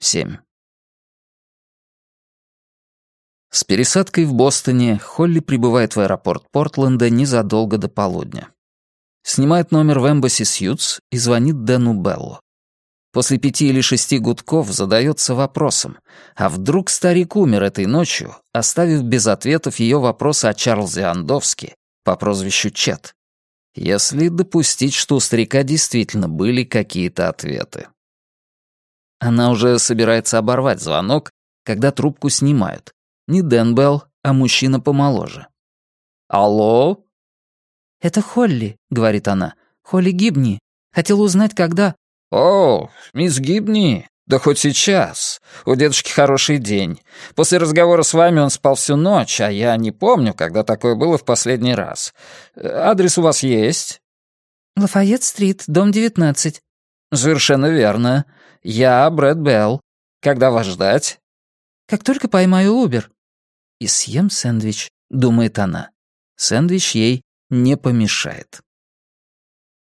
37. С пересадкой в Бостоне Холли прибывает в аэропорт Портленда незадолго до полудня. Снимает номер в Embassy Suits и звонит Дэну Беллу. После пяти или шести гудков задается вопросом, а вдруг старик умер этой ночью, оставив без ответов ее вопросы о Чарльзе Андовске по прозвищу Чет, если допустить, что у старика действительно были какие-то ответы. Она уже собирается оборвать звонок, когда трубку снимают. Не Дэн Белл, а мужчина помоложе. «Алло?» «Это Холли», — говорит она. «Холли Гибни. Хотела узнать, когда...» «О, мисс Гибни, да хоть сейчас. У дедушки хороший день. После разговора с вами он спал всю ночь, а я не помню, когда такое было в последний раз. Адрес у вас есть?» «Лафайет-стрит, дом 19». «Совершенно верно. Я Брэд Белл. Когда вас ждать?» «Как только поймаю Убер». «И съем сэндвич», — думает она. Сэндвич ей не помешает.